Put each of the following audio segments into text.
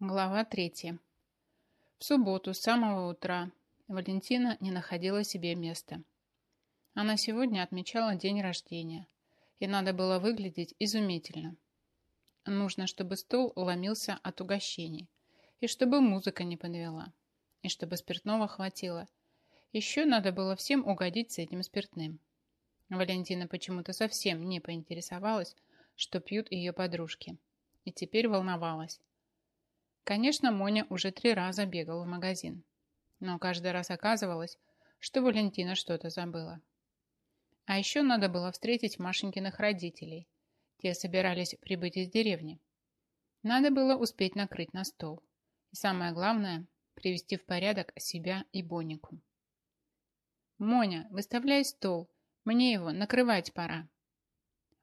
Глава третья. В субботу с самого утра Валентина не находила себе места. Она сегодня отмечала день рождения, и надо было выглядеть изумительно. Нужно, чтобы стол ломился от угощений, и чтобы музыка не подвела, и чтобы спиртного хватило. Еще надо было всем угодить с этим спиртным. Валентина почему-то совсем не поинтересовалась, что пьют ее подружки, и теперь волновалась Конечно, Моня уже три раза бегала в магазин. Но каждый раз оказывалось, что Валентина что-то забыла. А еще надо было встретить Машенькиных родителей. Те собирались прибыть из деревни. Надо было успеть накрыть на стол. И самое главное, привести в порядок себя и Бонику. «Моня, выставляй стол. Мне его накрывать пора».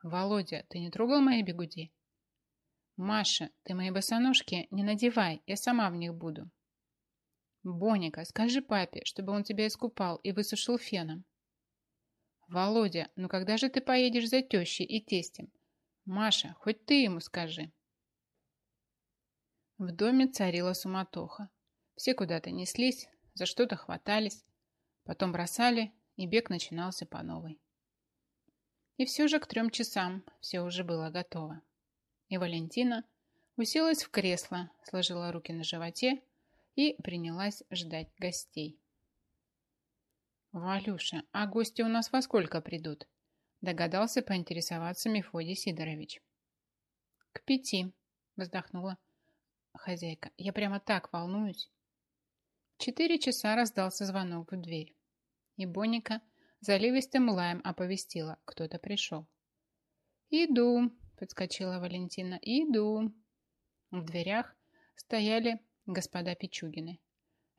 «Володя, ты не трогал мои бегуди?» «Маша, ты мои босоножки не надевай, я сама в них буду». «Боника, скажи папе, чтобы он тебя искупал и высушил феном». «Володя, ну когда же ты поедешь за тещей и тестем? Маша, хоть ты ему скажи». В доме царила суматоха. Все куда-то неслись, за что-то хватались, потом бросали, и бег начинался по новой. И все же к трем часам все уже было готово. И Валентина уселась в кресло, сложила руки на животе и принялась ждать гостей. «Валюша, а гости у нас во сколько придут?» Догадался поинтересоваться Мефодий Сидорович. «К пяти», вздохнула хозяйка. «Я прямо так волнуюсь». Четыре часа раздался звонок в дверь. И Боника заливистым лаем оповестила, кто-то пришел. «Иду», подскочила Валентина. «Иду». В дверях стояли господа Пичугины.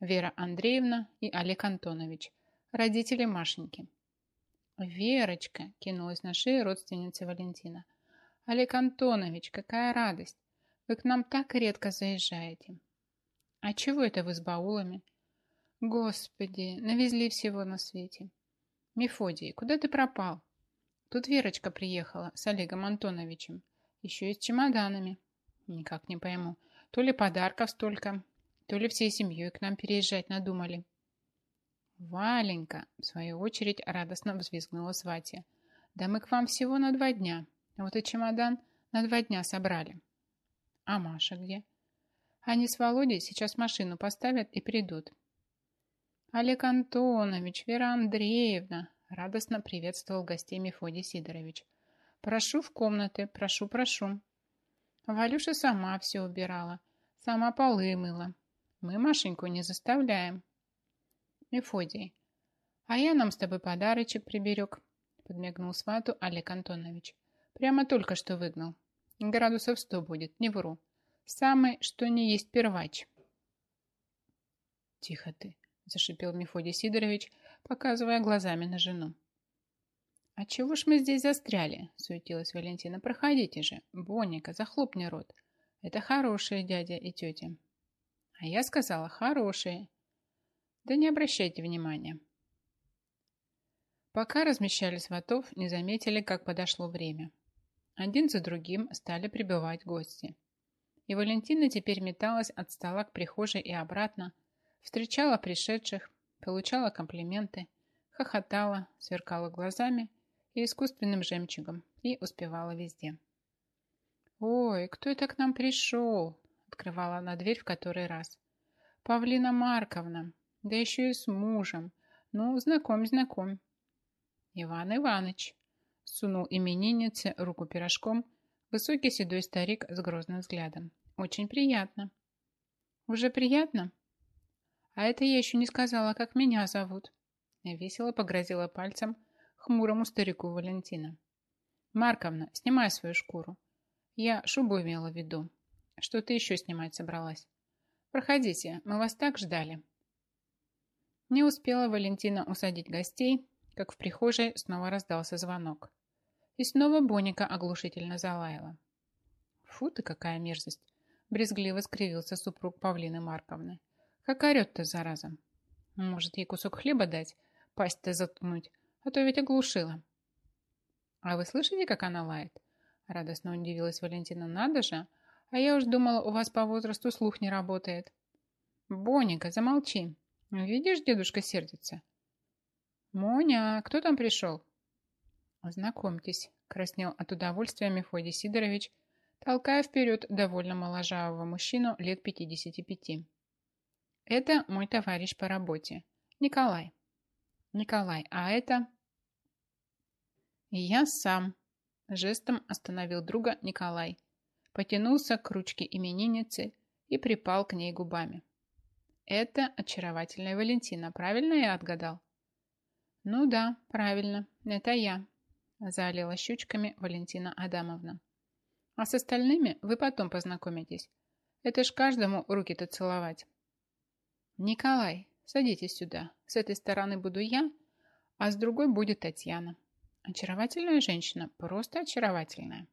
Вера Андреевна и Олег Антонович, родители Машеньки. «Верочка!» – кинулась на шею родственницы Валентина. «Олег Антонович, какая радость! Вы к нам так редко заезжаете!» «А чего это вы с баулами?» «Господи, навезли всего на свете!» «Мефодий, куда ты пропал?» Тут Верочка приехала с Олегом Антоновичем. Еще и с чемоданами. Никак не пойму. То ли подарков столько, то ли всей семьей к нам переезжать надумали. Валенька, в свою очередь, радостно взвизгнула Сватья. Да мы к вам всего на два дня. Вот и чемодан на два дня собрали. А Маша где? Они с Володей сейчас машину поставят и придут. Олег Антонович, Вера Андреевна, Радостно приветствовал гостей Мефодий Сидорович. «Прошу в комнаты, прошу, прошу». Валюша сама все убирала, сама полы мыла. Мы Машеньку не заставляем. Мефодий, а я нам с тобой подарочек приберег, подмигнул свату Олег Антонович. Прямо только что выгнал. Градусов сто будет, не вру. Самый, что не есть первач. Тихо ты, зашипел Мефодий Сидорович, показывая глазами на жену. «А чего ж мы здесь застряли?» – суетилась Валентина. «Проходите же. Бонника, захлопни рот. Это хорошие дядя и тетя». А я сказала «хорошие». Да не обращайте внимания. Пока размещали сватов, не заметили, как подошло время. Один за другим стали прибывать гости. И Валентина теперь металась от стола к прихожей и обратно, встречала пришедших, получала комплименты, хохотала, сверкала глазами и искусственным жемчугом и успевала везде. «Ой, кто это к нам пришел?» открывала она дверь в который раз. «Павлина Марковна, да еще и с мужем. Ну, знакомь, знакомь». «Иван Иваныч», сунул имениннице руку пирожком высокий седой старик с грозным взглядом. «Очень приятно». «Уже приятно?» А это я еще не сказала, как меня зовут. Весело погрозила пальцем хмурому старику Валентина. Марковна, снимай свою шкуру. Я шубу имела в виду. Что ты еще снимать собралась? Проходите, мы вас так ждали. Не успела Валентина усадить гостей, как в прихожей снова раздался звонок. И снова Боника оглушительно залаяла. Фу ты, какая мерзость! Брезгливо скривился супруг Павлины Марковны. Как орет-то, зараза. Может, ей кусок хлеба дать, пасть-то заткнуть, а то ведь оглушила. А вы слышите, как она лает? Радостно удивилась Валентина. Надо же, А я уж думала, у вас по возрасту слух не работает. Боника, замолчи. Видишь, дедушка сердится. Моня, кто там пришел? Знакомьтесь, краснел от удовольствия Мефодий Сидорович, толкая вперед довольно моложавого мужчину лет 55. Это мой товарищ по работе, Николай. Николай, а это... Я сам. Жестом остановил друга Николай. Потянулся к ручке именинницы и припал к ней губами. Это очаровательная Валентина, правильно я отгадал? Ну да, правильно, это я, залила щучками Валентина Адамовна. А с остальными вы потом познакомитесь. Это ж каждому руки-то целовать. Николай, садитесь сюда. С этой стороны буду я, а с другой будет Татьяна. Очаровательная женщина, просто очаровательная.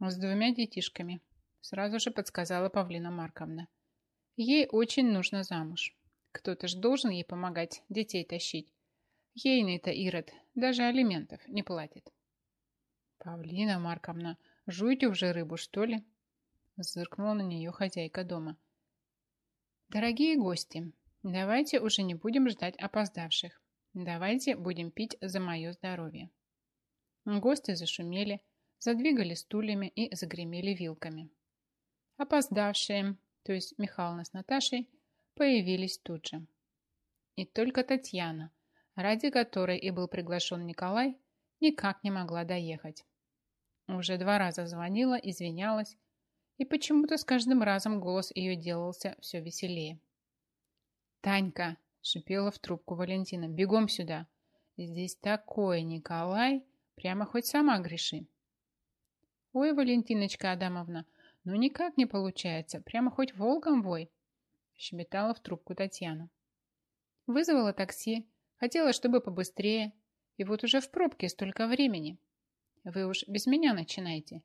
С двумя детишками, сразу же подсказала Павлина Марковна. Ей очень нужно замуж. Кто-то ж должен ей помогать детей тащить. Ейный-то Ирод даже алиментов не платит. Павлина Марковна, жуйте уже рыбу, что ли? Зыркнула на нее хозяйка дома. Дорогие гости, давайте уже не будем ждать опоздавших. Давайте будем пить за мое здоровье. Гости зашумели, задвигали стульями и загремели вилками. Опоздавшие, то есть Михална с Наташей, появились тут же. И только Татьяна, ради которой и был приглашен Николай, никак не могла доехать. Уже два раза звонила, извинялась, и почему-то с каждым разом голос ее делался все веселее. «Танька!» – шипела в трубку Валентина. «Бегом сюда! Здесь такой Николай! Прямо хоть сама греши!» «Ой, Валентиночка Адамовна, ну никак не получается, прямо хоть волком вой!» – щебетала в трубку Татьяна. Вызвала такси, хотела, чтобы побыстрее, и вот уже в пробке столько времени. Вы уж без меня начинайте.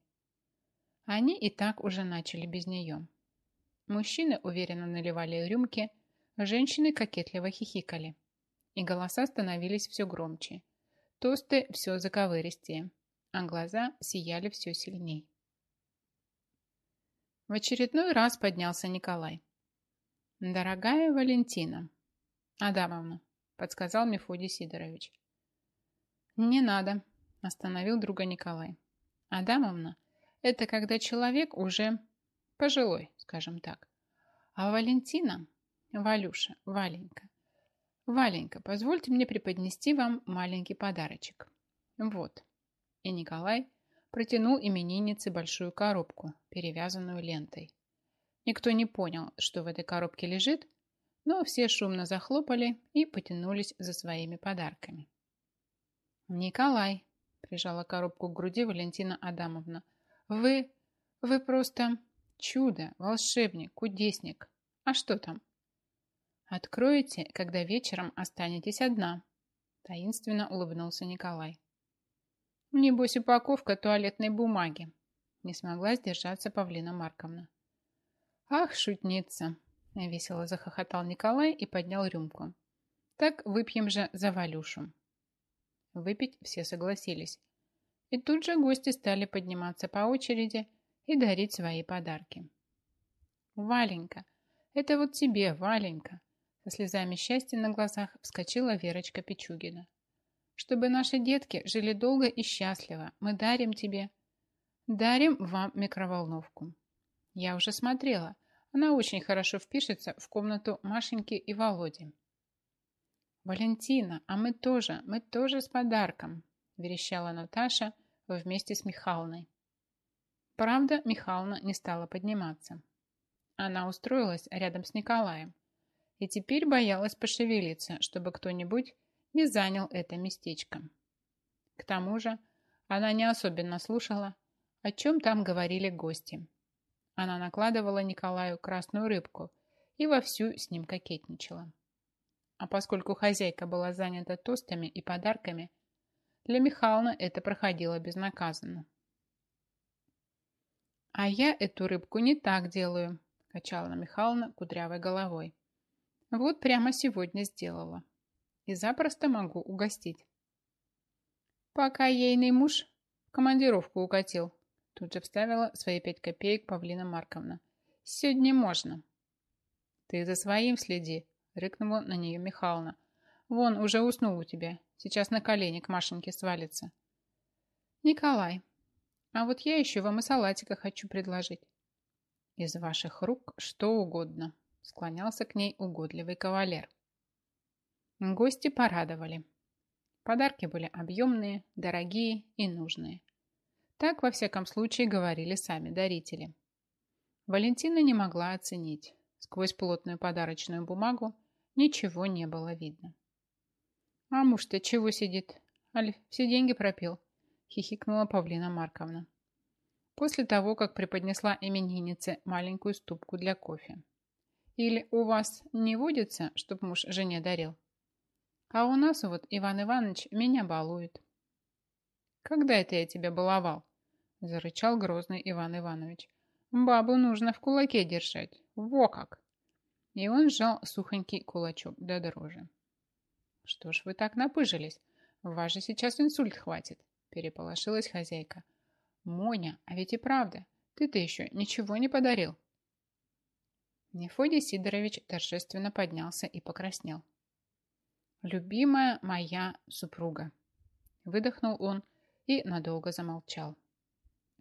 Они и так уже начали без нее. Мужчины уверенно наливали рюмки, женщины кокетливо хихикали. И голоса становились все громче. Тосты все заковыристее, а глаза сияли все сильней. В очередной раз поднялся Николай. «Дорогая Валентина Адамовна», — подсказал Мефодий Сидорович. «Не надо», — остановил друга Николай. «Адамовна это когда человек уже пожилой, скажем так. А Валентина, Валюша, Валенька, Валенька, позвольте мне преподнести вам маленький подарочек. Вот. И Николай протянул имениннице большую коробку, перевязанную лентой. Никто не понял, что в этой коробке лежит, но все шумно захлопали и потянулись за своими подарками. «Николай», – прижала коробку к груди Валентина Адамовна, – вы... вы просто чудо, волшебник, кудесник. А что там? Откроете, когда вечером останетесь одна. Таинственно улыбнулся Николай. Небось, упаковка туалетной бумаги. Не смогла сдержаться Павлина Марковна. Ах, шутница! Весело захохотал Николай и поднял рюмку. Так выпьем же за Валюшу. Выпить все согласились. И тут же гости стали подниматься по очереди и дарить свои подарки. «Валенька, это вот тебе, Валенька!» Со слезами счастья на глазах вскочила Верочка Пичугина. «Чтобы наши детки жили долго и счастливо, мы дарим тебе...» «Дарим вам микроволновку». Я уже смотрела. Она очень хорошо впишется в комнату Машеньки и Володи. «Валентина, а мы тоже, мы тоже с подарком», верещала Наташа вместе с Михалной. Правда, Михална не стала подниматься. Она устроилась рядом с Николаем и теперь боялась пошевелиться, чтобы кто-нибудь не занял это местечко. К тому же она не особенно слушала, о чем там говорили гости. Она накладывала Николаю красную рыбку и вовсю с ним кокетничала. А поскольку хозяйка была занята тостами и подарками, для Михална это проходило безнаказанно. «А я эту рыбку не так делаю», – качала Михайловна кудрявой головой. «Вот прямо сегодня сделала. И запросто могу угостить». «Пока ейный муж командировку укатил», Тут же вставила свои пять копеек Павлина Марковна. Сегодня можно. Ты за своим следи, рыкнула на нее Михайловна. Вон, уже уснул у тебя. Сейчас на колени к Машеньке свалится. Николай, а вот я еще вам и салатика хочу предложить. Из ваших рук что угодно, склонялся к ней угодливый кавалер. Гости порадовали. Подарки были объемные, дорогие и нужные. Так, во всяком случае, говорили сами дарители. Валентина не могла оценить. Сквозь плотную подарочную бумагу ничего не было видно. «А муж-то чего сидит? Аль, все деньги пропил?» – хихикнула Павлина Марковна. После того, как преподнесла имениннице маленькую ступку для кофе. «Или у вас не водится, чтоб муж жене дарил?» «А у нас вот Иван Иванович меня балует». «Когда это я тебя баловал?» – зарычал грозный Иван Иванович. «Бабу нужно в кулаке держать. Во как!» И он сжал сухонький кулачок до дрожи. «Что ж вы так напыжились? Вас же сейчас инсульт хватит!» Переполошилась хозяйка. «Моня, а ведь и правда, ты-то еще ничего не подарил!» Нефодий Сидорович торжественно поднялся и покраснел. «Любимая моя супруга!» Выдохнул он и надолго замолчал.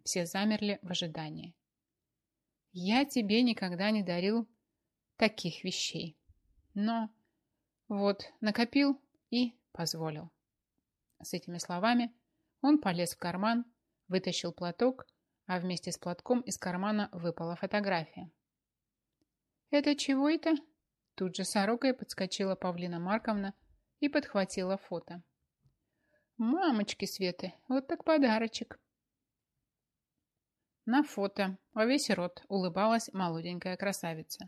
Все замерли в ожидании. «Я тебе никогда не дарил таких вещей, но вот, накопил и позволил. С этими словами он полез в карман, вытащил платок, а вместе с платком из кармана выпала фотография. «Это чего это?» Тут же сорокой подскочила Павлина Марковна и подхватила фото. «Мамочки Светы, вот так подарочек!» На фото во весь рот улыбалась молоденькая красавица.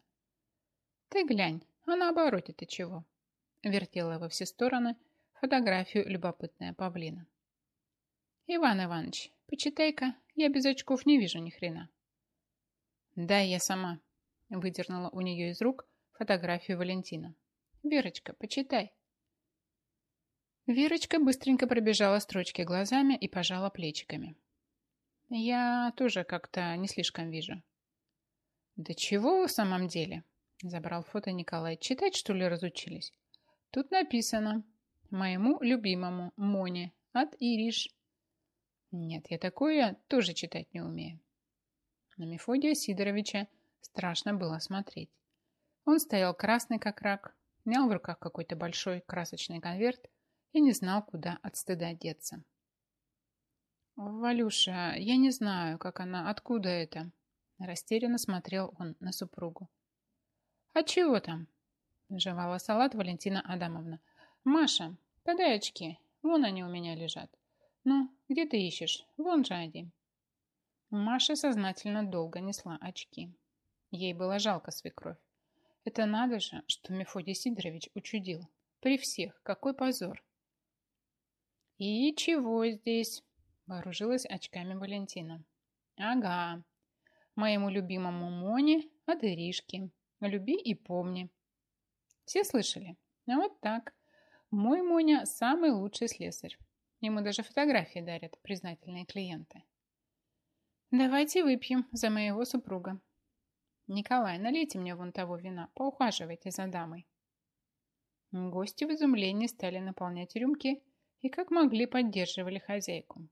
«Ты глянь, а на обороте-то чего?» Вертела во все стороны фотографию любопытная павлина. «Иван Иванович, почитай-ка, я без очков не вижу ни хрена». «Да, я сама», — выдернула у нее из рук фотографию Валентина. «Верочка, почитай». Верочка быстренько пробежала строчки глазами и пожала плечиками. «Я тоже как-то не слишком вижу». «Да чего в самом деле?» — забрал фото Николай. «Читать, что ли, разучились?» Тут написано «Моему любимому Моне от Ириш». Нет, я такое тоже читать не умею. На Мефодия Сидоровича страшно было смотреть. Он стоял красный, как рак, мял в руках какой-то большой красочный конверт и не знал, куда от стыда деться. «Валюша, я не знаю, как она, откуда это?» Растерянно смотрел он на супругу. «А чего там?» Жевала салат Валентина Адамовна. «Маша, подай очки. Вон они у меня лежат. Ну, где ты ищешь? Вон же один». Маша сознательно долго несла очки. Ей было жалко свекровь. Это надо же, что Мефодий Сидорович учудил. При всех. Какой позор. «И чего здесь?» Вооружилась очками Валентина. «Ага. Моему любимому Моне от Иришки. Люби и помни. Все слышали? А вот так. Мой Моня самый лучший слесарь. Ему даже фотографии дарят признательные клиенты. Давайте выпьем за моего супруга. Николай, налейте мне вон того вина, поухаживайте за дамой. Гости в изумлении стали наполнять рюмки и как могли поддерживали хозяйку.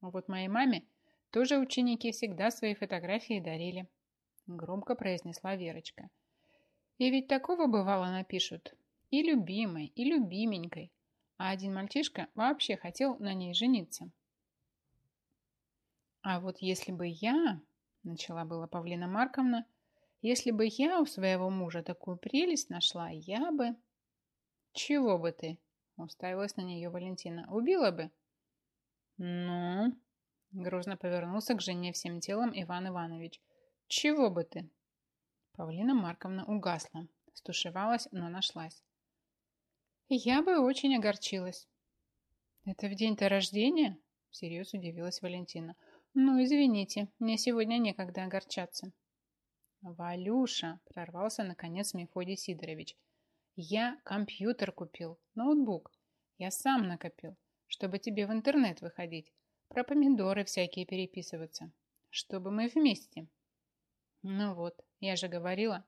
Вот моей маме тоже ученики всегда свои фотографии дарили, громко произнесла Верочка. И ведь такого бывало напишут. И любимой, и любименькой. А один мальчишка вообще хотел на ней жениться. А вот если бы я, начала была Павлина Марковна, если бы я у своего мужа такую прелесть нашла, я бы... Чего бы ты? Уставилась на нее Валентина. Убила бы? Ну? Грозно повернулся к жене всем телом Иван Иванович. Чего бы ты? Павлина Марковна угасла, стушевалась, но нашлась. Я бы очень огорчилась. Это в день-то рождения? Всерьез удивилась Валентина. Ну, извините, мне сегодня некогда огорчаться. Валюша, прорвался наконец Мефодий Сидорович. Я компьютер купил, ноутбук. Я сам накопил, чтобы тебе в интернет выходить. про помидоры всякие переписываться, чтобы мы вместе. Ну вот, я же говорила.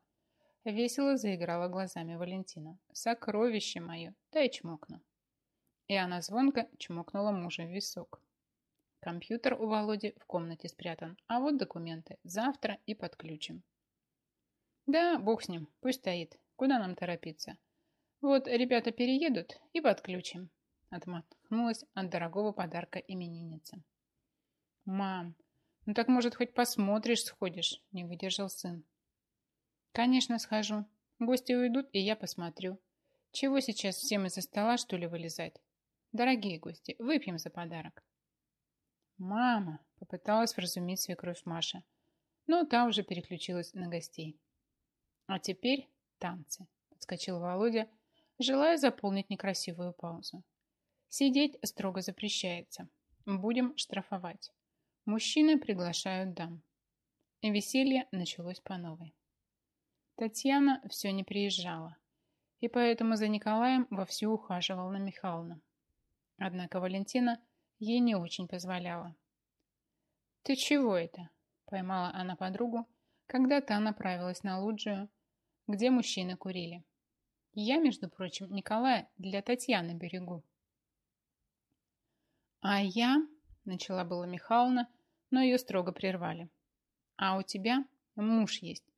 Весело заиграла глазами Валентина. Сокровище мое, дай чмокну. И она звонко чмокнула мужа в висок. Компьютер у Володи в комнате спрятан, а вот документы. Завтра и подключим. Да, бог с ним, пусть стоит. Куда нам торопиться? Вот ребята переедут и подключим. Отмахнулась от дорогого подарка именинница. Мам, ну так может хоть посмотришь, сходишь, не выдержал сын. Конечно, схожу. Гости уйдут, и я посмотрю. Чего сейчас всем из-за стола, что ли, вылезать? Дорогие гости, выпьем за подарок. Мама, попыталась вразумить свекровь Маша, но та уже переключилась на гостей. А теперь танцы, подскочил Володя, желая заполнить некрасивую паузу. Сидеть строго запрещается. Будем штрафовать. Мужчины приглашают дам. Веселье началось по новой. Татьяна все не приезжала, и поэтому за Николаем вовсю ухаживала на Михайловну. Однако Валентина ей не очень позволяла. «Ты чего это?» – поймала она подругу, когда та направилась на лоджию, где мужчины курили. «Я, между прочим, Николая для Татьяны берегу». «А я...» – начала была Михайловна, но ее строго прервали. «А у тебя муж есть».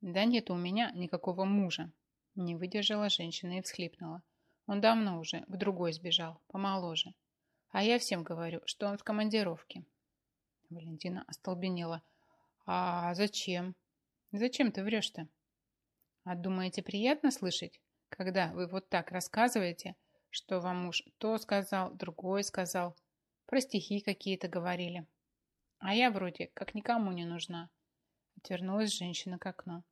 «Да нет у меня никакого мужа», – не выдержала женщина и всхлипнула. «Он давно уже к другой сбежал, помоложе. А я всем говорю, что он в командировке». Валентина остолбенела. «А зачем? Зачем ты врешь-то?» «А думаете, приятно слышать, когда вы вот так рассказываете, что вам муж то сказал, другое сказал, про стихи какие-то говорили. А я вроде как никому не нужна. Отвернулась женщина к окну.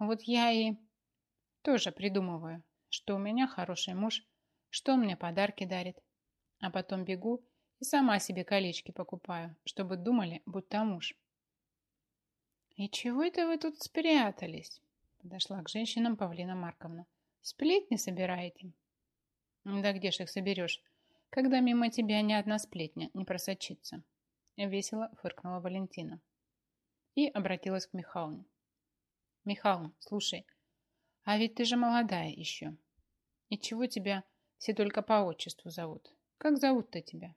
Вот я и тоже придумываю, что у меня хороший муж, что он мне подарки дарит. А потом бегу и сама себе колечки покупаю, чтобы думали, будто муж. «И чего это вы тут спрятались?» Подошла к женщинам Павлина Марковна. «Сплетни собираете?» Да где ж их соберешь, когда мимо тебя ни одна сплетня не просочится? Весело фыркнула Валентина. И обратилась к Михалне. Михаил, слушай, а ведь ты же молодая еще. И чего тебя все только по отчеству зовут? Как зовут-то тебя?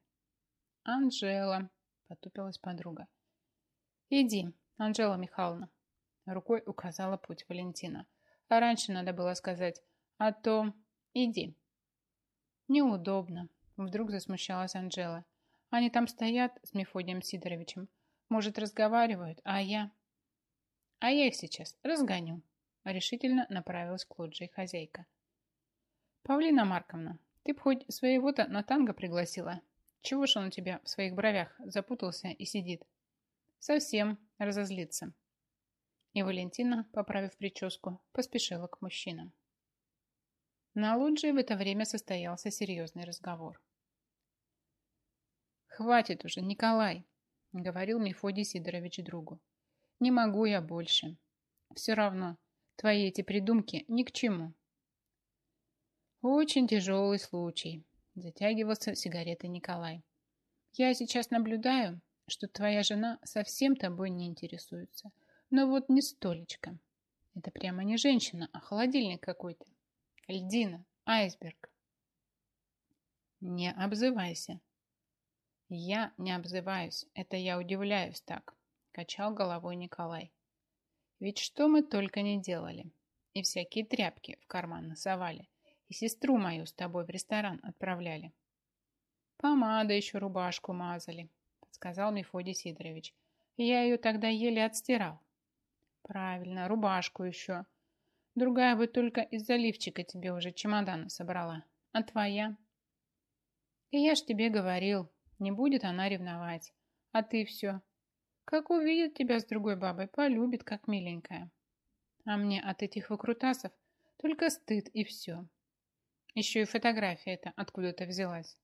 Анжела, потупилась подруга. Иди, Анжела Михайловна. Рукой указала путь Валентина. А раньше надо было сказать, а то иди. Неудобно. Вдруг засмущалась Анжела. Они там стоят с Мефодием Сидоровичем. Может, разговаривают, а я... А я их сейчас разгоню. Решительно направилась к лоджии хозяйка. Павлина Марковна, ты б хоть своего-то на танго пригласила. Чего ж он у тебя в своих бровях запутался и сидит? Совсем разозлится. И Валентина, поправив прическу, поспешила к мужчинам. На лоджии в это время состоялся серьезный разговор. «Хватит уже, Николай», — говорил Мефодий Сидорович другу. «Не могу я больше. Все равно, твои эти придумки ни к чему». «Очень тяжелый случай», — затягивался сигаретой Николай. «Я сейчас наблюдаю, что твоя жена совсем тобой не интересуется. Но вот не столечко. Это прямо не женщина, а холодильник какой-то. Льдина, айсберг. Не обзывайся. Я не обзываюсь, это я удивляюсь так, качал головой Николай. Ведь что мы только не делали. И всякие тряпки в карман насовали. И сестру мою с тобой в ресторан отправляли. Помада еще рубашку мазали, подсказал Мефодий Сидорович. Я ее тогда еле отстирал. Правильно, рубашку еще. Другая бы только из-за лифчика тебе уже чемодан собрала. А твоя? И я ж тебе говорил, не будет она ревновать. А ты все. Как увидит тебя с другой бабой, полюбит, как миленькая. А мне от этих выкрутасов только стыд и все. Еще и фотография эта откуда-то взялась.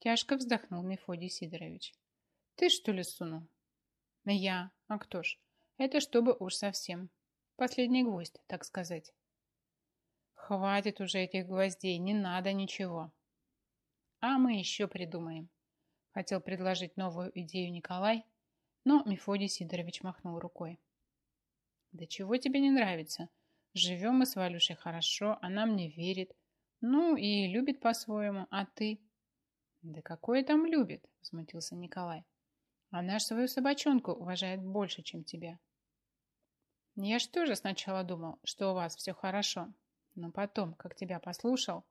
Тяжко вздохнул Мефодий Сидорович. Ты что ли сунул? Я. А кто ж? Это чтобы уж совсем. Последний гвоздь, так сказать. Хватит уже этих гвоздей, не надо ничего. А мы еще придумаем. Хотел предложить новую идею Николай, но Мефодий Сидорович махнул рукой. Да чего тебе не нравится? Живем мы с Валюшей хорошо, она мне верит. Ну и любит по-своему, а ты? Да какое там любит, возмутился Николай. Она ж свою собачонку уважает больше, чем тебя. Я ж тоже сначала думал, что у вас все хорошо, но потом, как тебя послушал,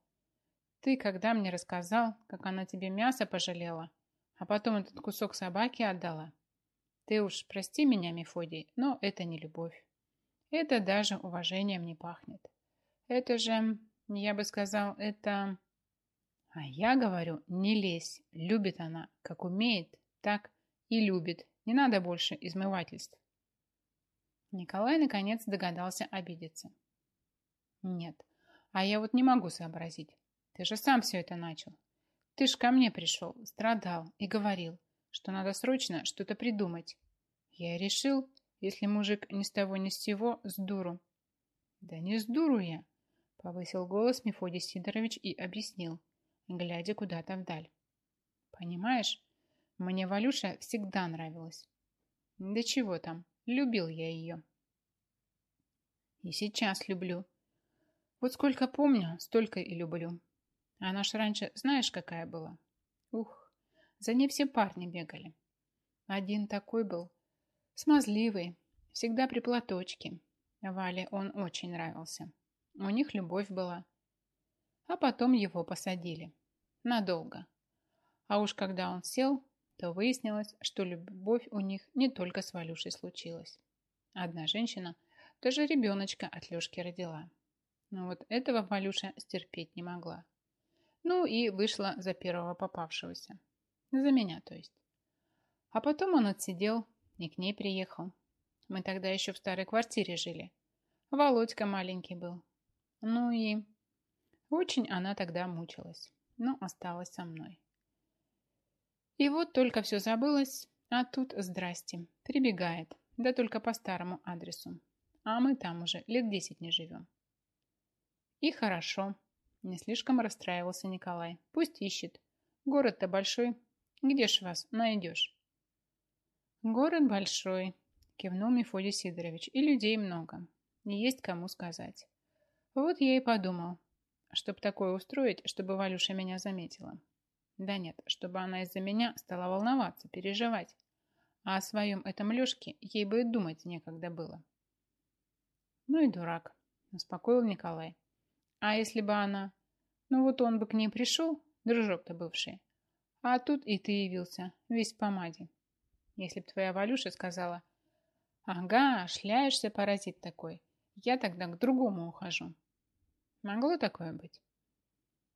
ты когда мне рассказал, как она тебе мясо пожалела, а потом этот кусок собаки отдала, ты уж прости меня, Мефодий, но это не любовь. Это даже уважением не пахнет. Это же, я бы сказал, это... А я говорю, не лезь. Любит она, как умеет, так и любит. Не надо больше измывательств. Николай наконец догадался обидеться. Нет, а я вот не могу сообразить. Ты же сам все это начал. Ты ж ко мне пришел, страдал и говорил, что надо срочно что-то придумать. Я решил, если мужик ни с того ни с сего, с дуру. Да не с дуру я, повысил голос Мефодий Сидорович и объяснил, глядя куда-то вдаль. Понимаешь, мне Валюша всегда нравилась. Да чего там, любил я ее. И сейчас люблю. Вот сколько помню, столько и люблю. Она ж раньше знаешь, какая была? За ней все парни бегали. Один такой был, смазливый, всегда при платочке. Вале он очень нравился. У них любовь была. А потом его посадили. Надолго. А уж когда он сел, то выяснилось, что любовь у них не только с Валюшей случилась. Одна женщина даже ребеночка от Лешки родила. Но вот этого Валюша стерпеть не могла. Ну и вышла за первого попавшегося. За меня, то есть. А потом он отсидел и к ней приехал. Мы тогда еще в старой квартире жили. Володька маленький был. Ну и... Очень она тогда мучилась, но осталась со мной. И вот только все забылось, а тут, здрасте, прибегает, да только по старому адресу. А мы там уже лет десять не живем. И хорошо, не слишком расстраивался Николай. Пусть ищет. Город-то большой. Где ж вас найдешь? Город большой, кивнул Мефодий Сидорович, и людей много. Не есть кому сказать. Вот я и подумал, чтоб такое устроить, чтобы Валюша меня заметила. Да нет, чтобы она из-за меня стала волноваться, переживать. А о своем этом Лешке ей бы и думать некогда было. Ну и дурак, успокоил Николай. А если бы она... Ну вот он бы к ней пришел, дружок-то бывший. А тут и ты явился, весь в помаде. Если б твоя Валюша сказала, ага, шляешься, паразит такой, я тогда к другому ухожу. Могло такое быть?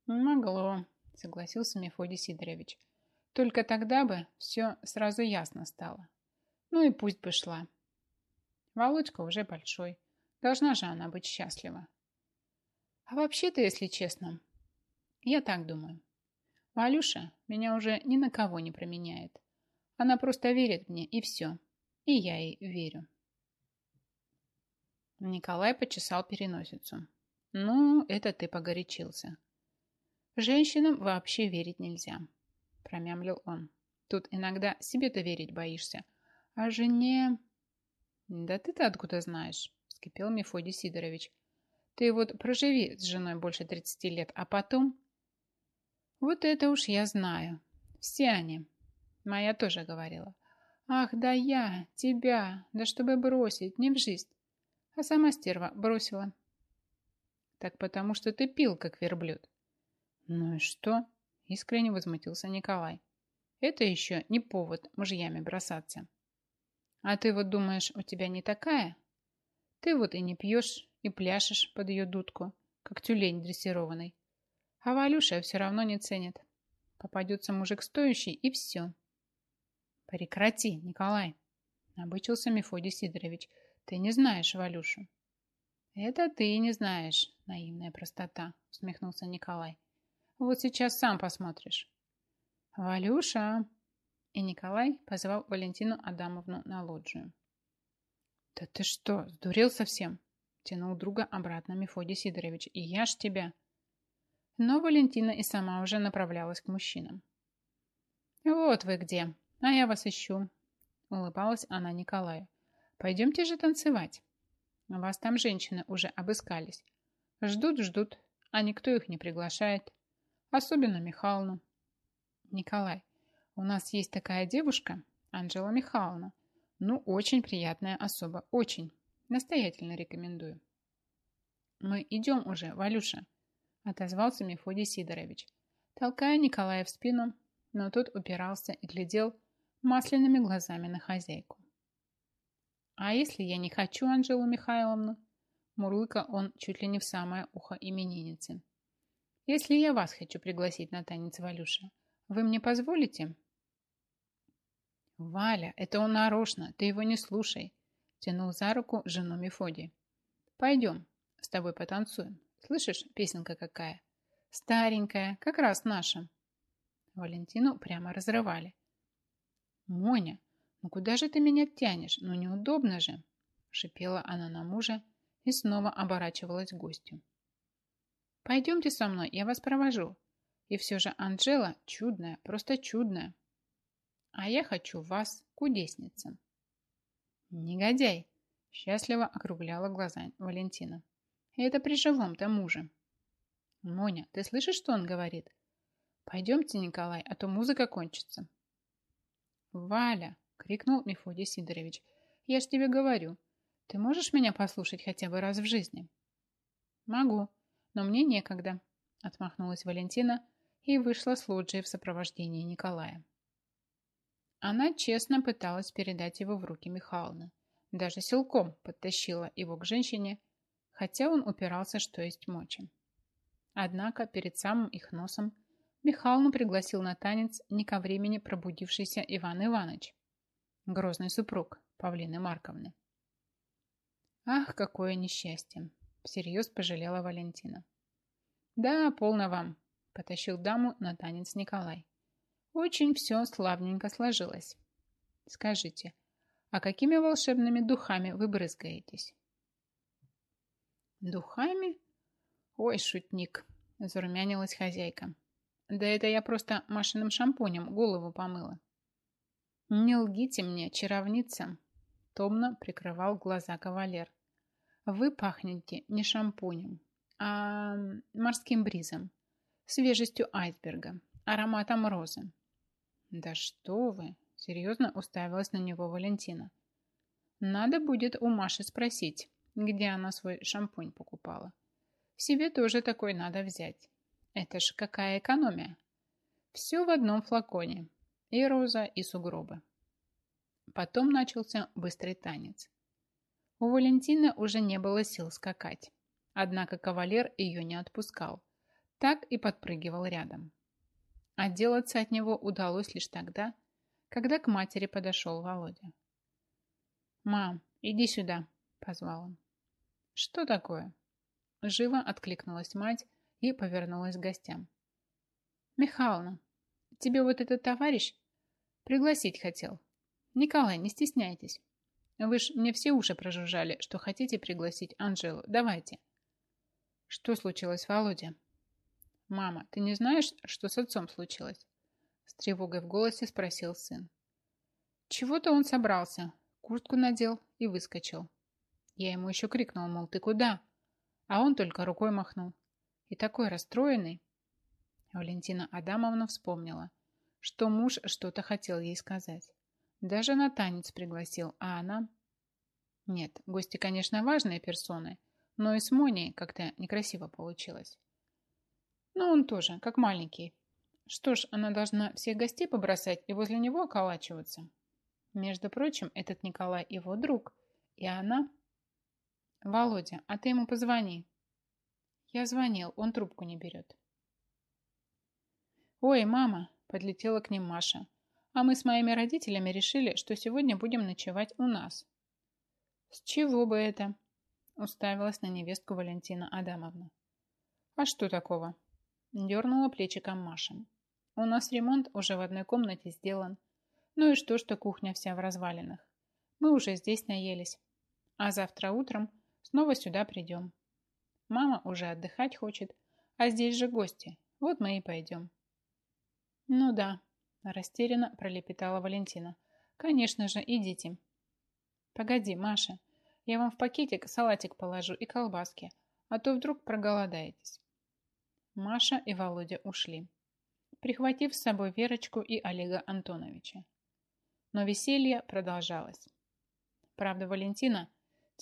Могло, согласился Мефодий Сидорович. Только тогда бы все сразу ясно стало. Ну и пусть бы шла. Володька уже большой. Должна же она быть счастлива. А вообще-то, если честно, я так думаю. Валюша меня уже ни на кого не променяет. Она просто верит мне, и все. И я ей верю. Николай почесал переносицу. Ну, это ты погорячился. Женщинам вообще верить нельзя, промямлил он. Тут иногда себе-то верить боишься, а жене... Да ты-то откуда знаешь? Вскипел Мефодий Сидорович. Ты вот проживи с женой больше 30 лет, а потом... Вот это уж я знаю. Все они. Моя тоже говорила. Ах, да я, тебя, да чтобы бросить, не в жизнь. А сама стерва бросила. Так потому что ты пил, как верблюд. Ну и что? Искренне возмутился Николай. Это еще не повод мужьями бросаться. А ты вот думаешь, у тебя не такая? Ты вот и не пьешь, и пляшешь под ее дудку, как тюлень дрессированный. А Валюша все равно не ценит. Попадется мужик стоящий, и все. Прекрати, Николай, обычился Мефодий Сидорович. Ты не знаешь Валюшу. Это ты не знаешь, наивная простота, усмехнулся Николай. Вот сейчас сам посмотришь. Валюша! И Николай позвал Валентину Адамовну на лоджию. «Да ты что, сдурел совсем?» Тянул друга обратно Мефодий Сидорович. «И я ж тебя!» Но Валентина и сама уже направлялась к мужчинам. Вот вы где, а я вас ищу. Улыбалась она Николаю. Пойдемте же танцевать. Вас там женщины уже обыскались. Ждут, ждут, а никто их не приглашает. Особенно Михайловну. Николай, у нас есть такая девушка, Анжела Михайловна. Ну, очень приятная особа, очень. Настоятельно рекомендую. Мы идем уже, Валюша, отозвался Мефодий Сидорович, толкая Николая в спину, но тот упирался и глядел масляными глазами на хозяйку. «А если я не хочу Анжелу Михайловну?» Мурлыка он чуть ли не в самое ухо именинницы. «Если я вас хочу пригласить на танец, Валюша, вы мне позволите?» «Валя, это он нарочно, ты его не слушай», тянул за руку жену Мефодий. «Пойдем, с тобой потанцуем. Слышишь, песенка какая? Старенькая, как раз наша». Валентину прямо разрывали. «Моня, ну куда же ты меня тянешь? Ну неудобно же!» Шипела она на мужа и снова оборачивалась к гостю. «Пойдемте со мной, я вас провожу. И все же Анжела чудная, просто чудная. А я хочу вас, кудесница». «Негодяй!» – счастливо округляла глаза Валентина. «И это при живом-то муже». «Моня, ты слышишь, что он говорит?» «Пойдемте, Николай, а то музыка кончится». «Валя!» — крикнул Мефодий Сидорович. «Я ж тебе говорю, ты можешь меня послушать хотя бы раз в жизни?» «Могу, но мне некогда», — отмахнулась Валентина и вышла с лоджией в сопровождении Николая. Она честно пыталась передать его в руки Михайловны. Даже силком подтащила его к женщине, хотя он упирался, что есть мочи. Однако перед самым их носом Михайловну пригласил на танец не ко времени пробудившийся Иван Иванович, грозный супруг Павлины Марковны. Ах, какое несчастье! Всерьез пожалела Валентина. Да, полно вам, потащил даму на танец Николай. Очень все славненько сложилось. Скажите, а какими волшебными духами вы брызгаетесь? Духами? Ой, шутник, зарумянилась хозяйка. Да это я просто машинным шампунем голову помыла. Не лгите мне, чаровница, томно прикрывал глаза кавалер. Вы пахнете не шампунем, а морским бризом, свежестью айсберга, ароматом розы. Да что вы, серьезно уставилась на него Валентина. Надо будет у Маши спросить, где она свой шампунь покупала. Себе тоже такой надо взять. Это ж какая экономия. Все в одном флаконе. И роза, и сугробы. Потом начался быстрый танец. У Валентины уже не было сил скакать. Однако кавалер ее не отпускал. Так и подпрыгивал рядом. Отделаться от него удалось лишь тогда, когда к матери подошел Володя. «Мам, иди сюда», – позвал он. «Что такое?» Живо откликнулась мать и повернулась к гостям. «Михайловна, тебе вот этот товарищ пригласить хотел. Николай, не стесняйтесь. Вы ж мне все уши прожужжали, что хотите пригласить Анжелу. Давайте». «Что случилось, Володя?» «Мама, ты не знаешь, что с отцом случилось?» С тревогой в голосе спросил сын. Чего-то он собрался, куртку надел и выскочил. Я ему еще крикнул, мол, ты куда? А он только рукой махнул и такой расстроенный. Валентина Адамовна вспомнила, что муж что-то хотел ей сказать. Даже на танец пригласил, а она... Нет, гости, конечно, важные персоны, но и с Моней как-то некрасиво получилось. Но он тоже, как маленький. Что ж, она должна всех гостей побросать и возле него околачиваться. Между прочим, этот Николай его друг, и она... Володя, а ты ему позвони, я звонил, он трубку не берет. «Ой, мама!» – подлетела к ним Маша. «А мы с моими родителями решили, что сегодня будем ночевать у нас». «С чего бы это?» – уставилась на невестку Валентина Адамовна. «А что такого?» – дернула плечиком Маша. «У нас ремонт уже в одной комнате сделан. Ну и что, что кухня вся в развалинах? Мы уже здесь наелись. А завтра утром снова сюда придем. Мама уже отдыхать хочет, а здесь же гости. Вот мы и пойдем. Ну да, Растерянно пролепетала Валентина. Конечно же, идите. Погоди, Маша, я вам в пакетик салатик положу и колбаски, а то вдруг проголодаетесь. Маша и Володя ушли, прихватив с собой Верочку и Олега Антоновича. Но веселье продолжалось. Правда, Валентина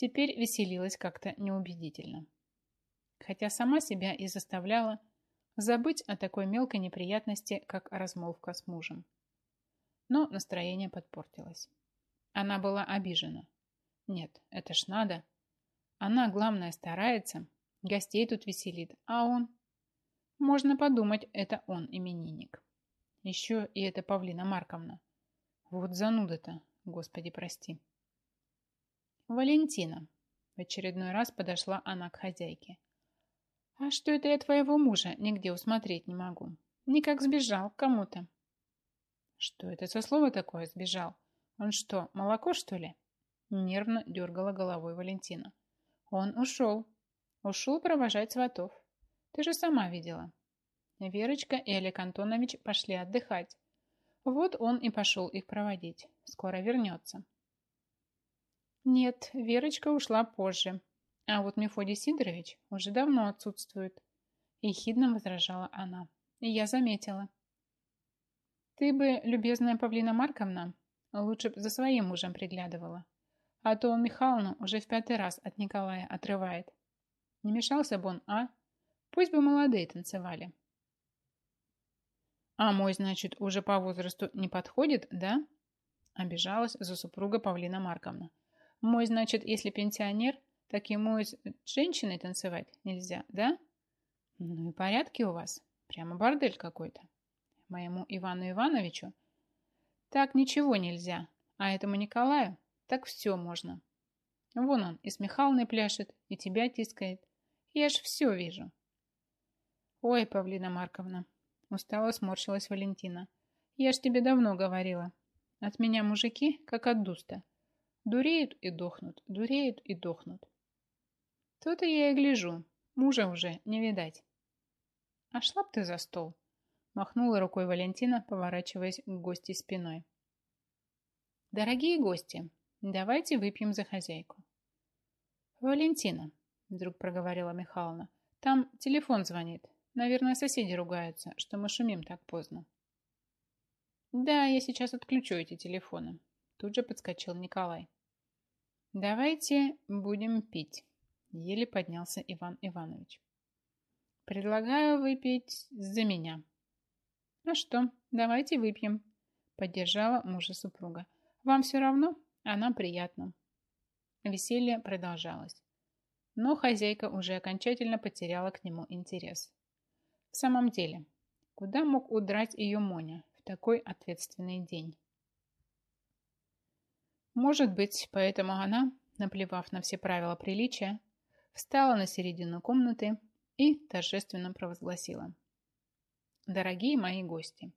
теперь веселилась как-то неубедительно. Хотя сама себя и заставляла забыть о такой мелкой неприятности, как размолвка с мужем. Но настроение подпортилось. Она была обижена. Нет, это ж надо. Она, главное, старается, гостей тут веселит, а он... Можно подумать, это он именинник. Еще и это Павлина Марковна. Вот зануда-то, господи, прости. Валентина. В очередной раз подошла она к хозяйке. А что это я твоего мужа нигде усмотреть не могу? Никак сбежал к кому-то. Что это за слово такое «сбежал»? Он что, молоко, что ли? Нервно дергала головой Валентина. Он ушел. Ушел провожать сватов. Ты же сама видела. Верочка и Олег Антонович пошли отдыхать. Вот он и пошел их проводить. Скоро вернется. Нет, Верочка ушла позже. А вот Мефодий Сидорович уже давно отсутствует. Ехидно возражала она. И я заметила. Ты бы, любезная Павлина Марковна, лучше бы за своим мужем приглядывала. А то он Михайловну уже в пятый раз от Николая отрывает. Не мешался бы он, а? Пусть бы молодые танцевали. А мой, значит, уже по возрасту не подходит, да? Обижалась за супруга Павлина Марковна. Мой, значит, если пенсионер, так ему с женщиной танцевать нельзя, да? Ну и порядки у вас. Прямо бордель какой-то. Моему Ивану Ивановичу так ничего нельзя, а этому Николаю так все можно. Вон он и с Михалной пляшет, и тебя тискает. Я ж все вижу. Ой, Павлина Марковна, устало сморщилась Валентина. Я ж тебе давно говорила. От меня мужики, как от дуста. Дуреют и дохнут, дуреют и дохнут. То-то я и гляжу. Мужа уже не видать. А шла б ты за стол. Махнула рукой Валентина, поворачиваясь к гости спиной. Дорогие гости, давайте выпьем за хозяйку. Валентина, вдруг проговорила Михайловна, там телефон звонит. Наверное, соседи ругаются, что мы шумим так поздно. Да, я сейчас отключу эти телефоны. Тут же подскочил Николай. Давайте будем пить. Еле поднялся Иван Иванович. Предлагаю выпить за меня. А что, давайте выпьем. Поддержала мужа супруга. Вам все равно, а нам приятно. Веселье продолжалось. Но хозяйка уже окончательно потеряла к нему интерес. В самом деле, куда мог удрать ее Моня в такой ответственный день? Может быть, поэтому она, наплевав на все правила приличия, встала на середину комнаты и торжественно провозгласила. Дорогие мои гости,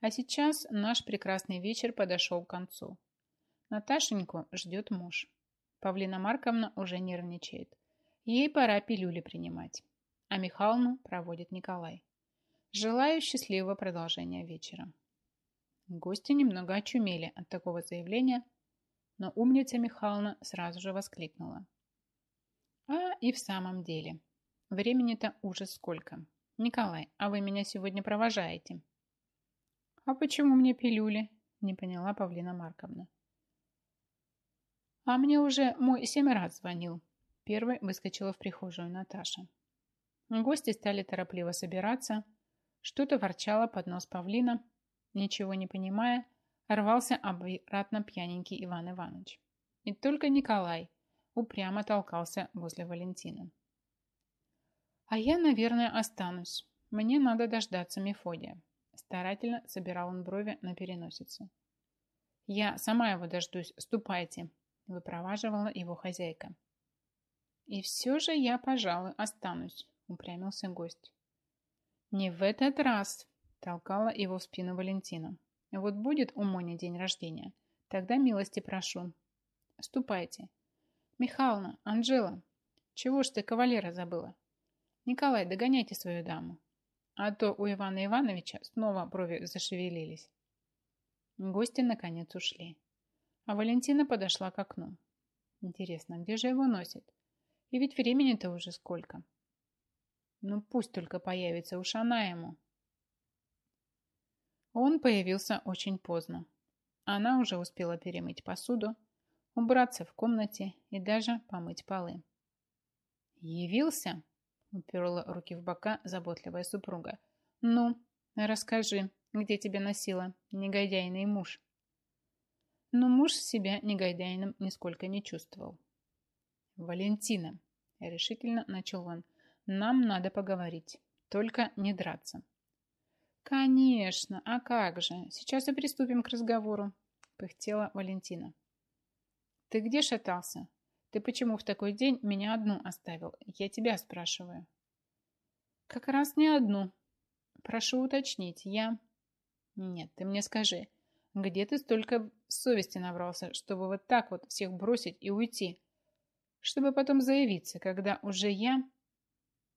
а сейчас наш прекрасный вечер подошел к концу. Наташеньку ждет муж. Павлина Марковна уже нервничает. Ей пора пилюли принимать. А Михайловну проводит Николай. Желаю счастливого продолжения вечера. Гости немного очумели от такого заявления, но умница Михайловна сразу же воскликнула. А и в самом деле. Времени-то ужас сколько. Николай, а вы меня сегодня провожаете? А почему мне пилюли? Не поняла Павлина Марковна. А мне уже мой семь раз звонил. Первой выскочила в прихожую Наташа. Гости стали торопливо собираться. Что-то ворчало под нос Павлина. Ничего не понимая, рвался обратно пьяненький Иван Иванович. И только Николай упрямо толкался возле Валентины. А я, наверное, останусь. Мне надо дождаться Мефодия. Старательно собирал он брови на переносице. Я сама его дождусь. Ступайте. Выпроваживала его хозяйка. И все же я, пожалуй, останусь, упрямился гость. Не в этот раз, толкала его в спину Валентина. Вот будет у Мони день рождения. Тогда милости прошу. Ступайте. Михайловна, Анжела, чего ж ты кавалера забыла? Николай, догоняйте свою даму. А то у Ивана Ивановича снова брови зашевелились. Гости наконец ушли. А Валентина подошла к окну. Интересно, где же его носит? И ведь времени-то уже сколько. Ну пусть только появится уж она ему. Он появился очень поздно. Она уже успела перемыть посуду, убраться в комнате и даже помыть полы. «Явился?» – уперла руки в бока заботливая супруга. «Ну, расскажи, где тебя носила негодяйный муж?» Но муж себя негодяйным нисколько не чувствовал. «Валентина», – решительно начал он, – «нам надо поговорить, только не драться». «Конечно, а как же? Сейчас и приступим к разговору», – пыхтела Валентина. «Ты где шатался? Ты почему в такой день меня одну оставил? Я тебя спрашиваю». «Как раз не одну. Прошу уточнить, я...» «Нет, ты мне скажи, где ты столько совести набрался, чтобы вот так вот всех бросить и уйти? Чтобы потом заявиться, когда уже я...»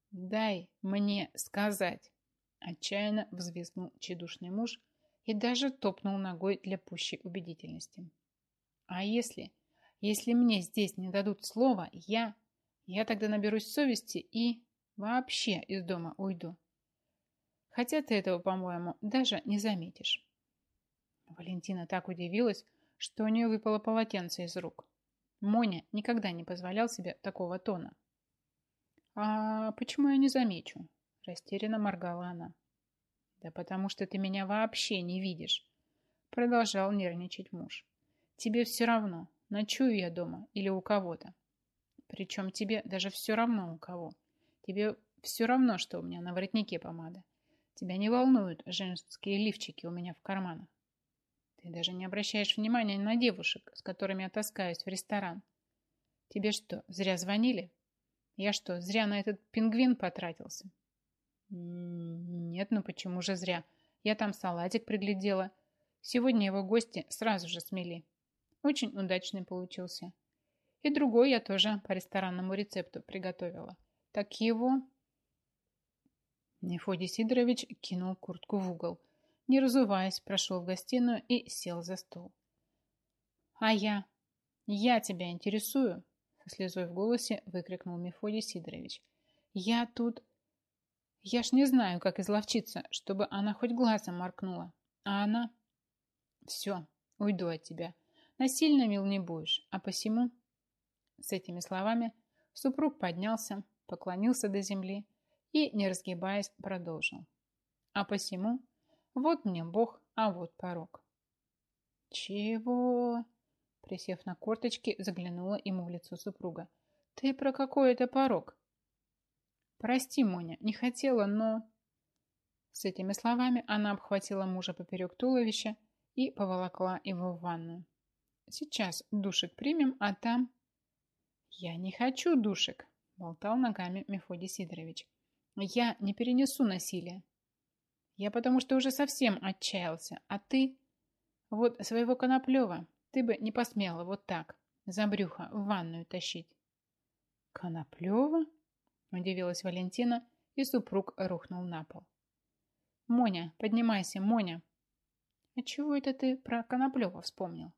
«Дай мне сказать!» Отчаянно взвизгнул чедушный муж и даже топнул ногой для пущей убедительности. «А если... Если мне здесь не дадут слова, я... Я тогда наберусь совести и... Вообще из дома уйду. Хотя ты этого, по-моему, даже не заметишь». Валентина так удивилась, что у нее выпало полотенце из рук. Моня никогда не позволял себе такого тона. «А почему я не замечу?» Растерянно моргала она. «Да потому что ты меня вообще не видишь», продолжал нервничать муж. «Тебе все равно, ночую я дома или у кого-то. Причем тебе даже все равно у кого. Тебе все равно, что у меня на воротнике помада. Тебя не волнуют женские лифчики у меня в карманах. Ты даже не обращаешь внимания на девушек, с которыми я таскаюсь в ресторан. Тебе что, зря звонили? Я что, зря на этот пингвин потратился? Нет, ну почему же зря? Я там салатик приглядела. Сегодня его гости сразу же смели. Очень удачный получился. И другой я тоже по ресторанному рецепту приготовила. Так его... Мефодий Сидорович кинул куртку в угол. Не разуваясь, прошел в гостиную и сел за стол. «А я? Я тебя интересую?» Со слезой в голосе выкрикнул Мефодий Сидорович. «Я тут я ж не знаю, как изловчиться, чтобы она хоть глазом моркнула. А она... Все, уйду от тебя. Насильно мил не будешь, а посему... С этими словами супруг поднялся, поклонился до земли и, не разгибаясь, продолжил. А посему... Вот мне Бог, а вот порог. Чего? Присев на корточки, заглянула ему в лицо супруга. Ты про какой это порог? «Прости, Моня, не хотела, но...» С этими словами она обхватила мужа поперек туловища и поволокла его в ванную. «Сейчас душек примем, а там...» «Я не хочу душек», – болтал ногами Мефодий Сидорович. «Я не перенесу насилия. Я потому что уже совсем отчаялся, а ты...» «Вот своего Коноплева ты бы не посмела вот так, за брюхо, в ванную тащить». «Коноплева?» Удивилась Валентина, и супруг рухнул на пол. «Моня, поднимайся, Моня!» «А чего это ты про Коноплева вспомнил?»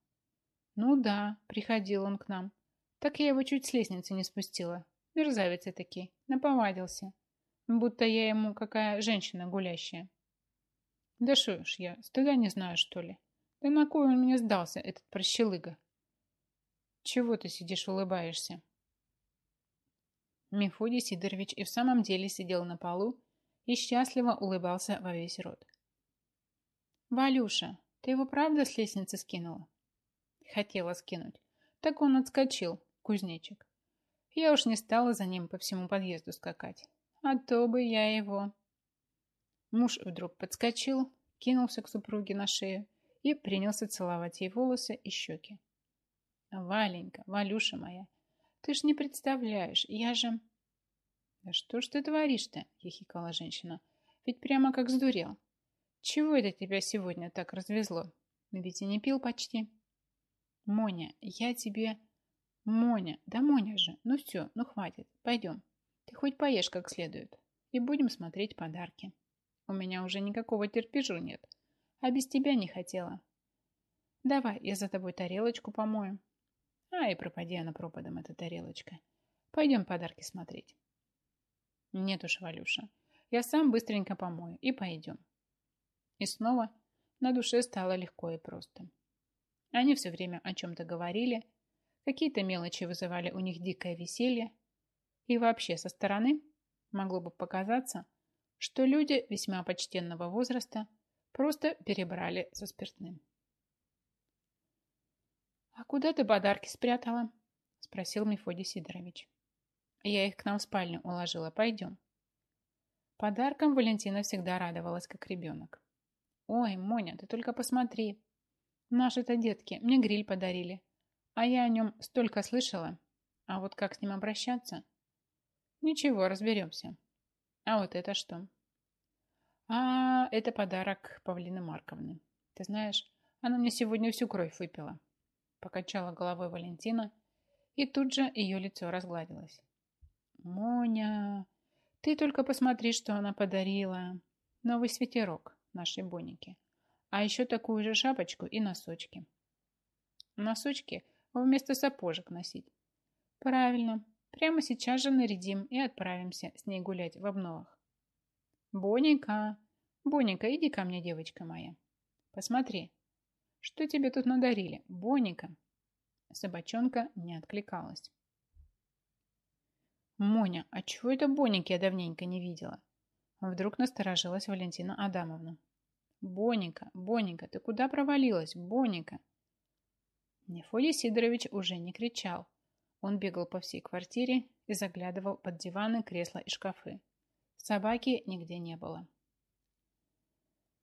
«Ну да, приходил он к нам. Так я его чуть с лестницы не спустила. Мерзавец таки, наповадился. Будто я ему какая женщина гулящая». «Да шо ж я, стыда не знаю, что ли? Да на кой он мне сдался, этот прощелыга?» «Чего ты сидишь, улыбаешься?» Мефодий Сидорович и в самом деле сидел на полу и счастливо улыбался во весь рот. «Валюша, ты его правда с лестницы скинула?» Хотела скинуть. Так он отскочил, кузнечик. Я уж не стала за ним по всему подъезду скакать. А то бы я его... Муж вдруг подскочил, кинулся к супруге на шею и принялся целовать ей волосы и щеки. «Валенька, Валюша моя, ты ж не представляешь, я же... Да что ж ты творишь-то, хихикала женщина. Ведь прямо как сдурел. Чего это тебя сегодня так развезло? Ведь и не пил почти. Моня, я тебе... Моня, да Моня же, ну все, ну хватит, пойдем. Ты хоть поешь как следует. И будем смотреть подарки. У меня уже никакого терпежу нет. А без тебя не хотела. Давай, я за тобой тарелочку помою. Ай, пропади она пропадом, эта тарелочка. Пойдем подарки смотреть. Нет уж, Валюша, я сам быстренько помою и пойдем. И снова на душе стало легко и просто. Они все время о чем-то говорили, какие-то мелочи вызывали у них дикое веселье, и вообще со стороны могло бы показаться, что люди весьма почтенного возраста просто перебрали со спиртным. «А куда ты подарки спрятала?» – спросил Мефодий Сидорович. «Я их к нам в спальню уложила. Пойдем». Подаркам Валентина всегда радовалась, как ребенок. «Ой, Моня, ты только посмотри. Наши-то детки мне гриль подарили, а я о нем столько слышала. А вот как с ним обращаться? Ничего, разберемся. А вот это что? А, это подарок Павлины Марковны. Ты знаешь, она мне сегодня всю кровь выпила. Покачала головой Валентина, и тут же ее лицо разгладилось. Моня, ты только посмотри, что она подарила. Новый свитерок нашей Бонике. А еще такую же шапочку и носочки. Носочки вместо сапожек носить. Правильно. Прямо сейчас же нарядим и отправимся с ней гулять в обновах. Боника, Боника, иди ко мне, девочка моя. Посмотри, что тебе тут надарили, Боника? Собачонка не откликалась. Моня, а чего это Боники я давненько не видела? Вдруг насторожилась Валентина Адамовна. Боника, Боника, ты куда провалилась, Боника? Мефодий Сидорович уже не кричал. Он бегал по всей квартире и заглядывал под диваны, кресла и шкафы. Собаки нигде не было.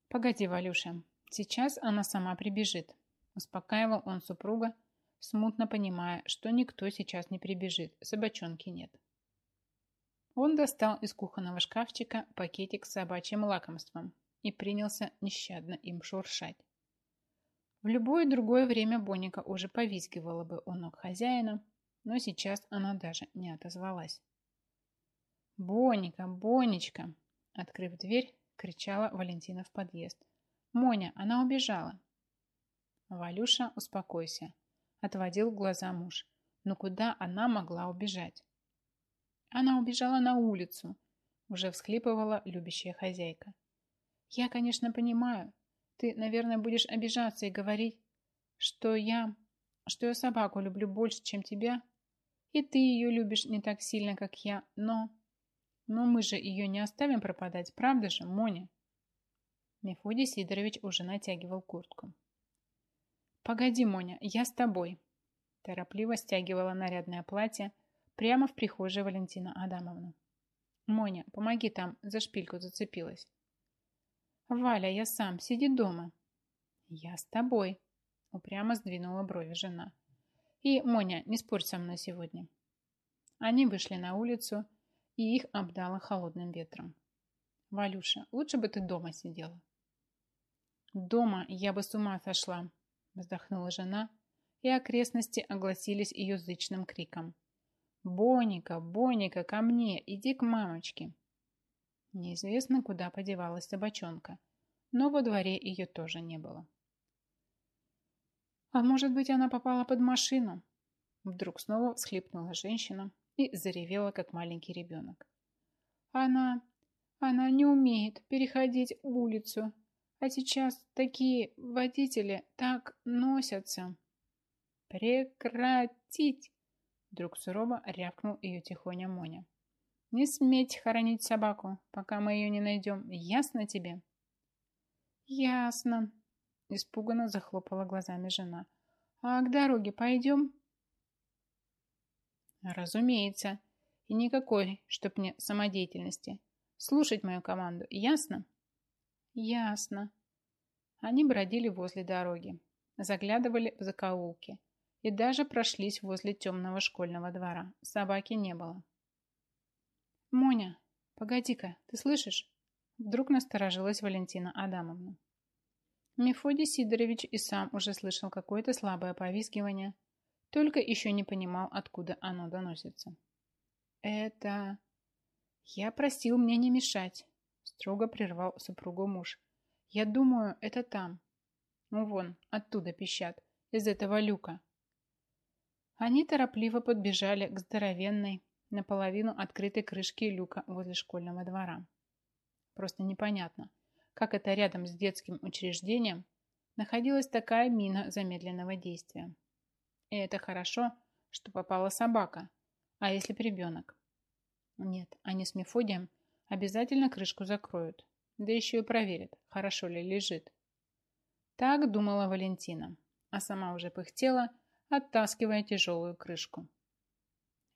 «Погоди, Валюша, сейчас она сама прибежит», успокаивал он супруга, смутно понимая, что никто сейчас не прибежит, собачонки нет. Он достал из кухонного шкафчика пакетик с собачьим лакомством и принялся нещадно им шуршать. В любое другое время Боника уже повизгивала бы у ног хозяина, но сейчас она даже не отозвалась. «Боника, Бонечка!» Открыв дверь, кричала Валентина в подъезд. «Моня, она убежала!» «Валюша, успокойся!» Отводил глаза муж. «Но куда она могла убежать?» «Она убежала на улицу!» Уже всхлипывала любящая хозяйка. «Я, конечно, понимаю, ты, наверное, будешь обижаться и говорить, что я, что я собаку люблю больше, чем тебя, и ты ее любишь не так сильно, как я, но... Но мы же ее не оставим пропадать, правда же, Моня?» Мефодий Сидорович уже натягивал куртку. «Погоди, Моня, я с тобой», торопливо стягивала нарядное платье прямо в прихожей Валентина Адамовна. «Моня, помоги там, за шпильку зацепилась». «Валя, я сам, сиди дома». «Я с тобой», — упрямо сдвинула брови жена. «И, Моня, не спорь со мной сегодня». Они вышли на улицу, и их обдало холодным ветром. «Валюша, лучше бы ты дома сидела». «Дома я бы с ума сошла», — вздохнула жена, и окрестности огласились ее зычным криком. «Боника, Боника, ко мне, иди к мамочке!» Неизвестно, куда подевалась собачонка, но во дворе ее тоже не было. А может быть, она попала под машину? Вдруг снова всхлипнула женщина и заревела, как маленький ребенок. Она... она не умеет переходить улицу, а сейчас такие водители так носятся. Прекратить! Вдруг сурово рявкнул ее тихоня Моня. Не сметь хоронить собаку, пока мы ее не найдем. Ясно тебе? Ясно. Испуганно захлопала глазами жена. А к дороге пойдем? Разумеется. И никакой, чтоб мне самодеятельности. Слушать мою команду. Ясно? Ясно. Они бродили возле дороги, заглядывали в закоулки и даже прошлись возле темного школьного двора. Собаки не было. «Моня, погоди-ка, ты слышишь?» Вдруг насторожилась Валентина Адамовна. Мефодий Сидорович и сам уже слышал какое-то слабое повизгивание, только еще не понимал, откуда оно доносится. «Это...» «Я просил мне не мешать», — строго прервал супругу муж. «Я думаю, это там». Ну вон, оттуда пищат, из этого люка. Они торопливо подбежали к здоровенной, наполовину открытой крышке люка возле школьного двора. Просто непонятно, как это рядом с детским учреждением находилась такая мина замедленного действия. И это хорошо, что попала собака, а если ребенок? Нет, они с Мефодием обязательно крышку закроют, да еще и проверят, хорошо ли лежит. Так думала Валентина, а сама уже пыхтела, оттаскивая тяжелую крышку.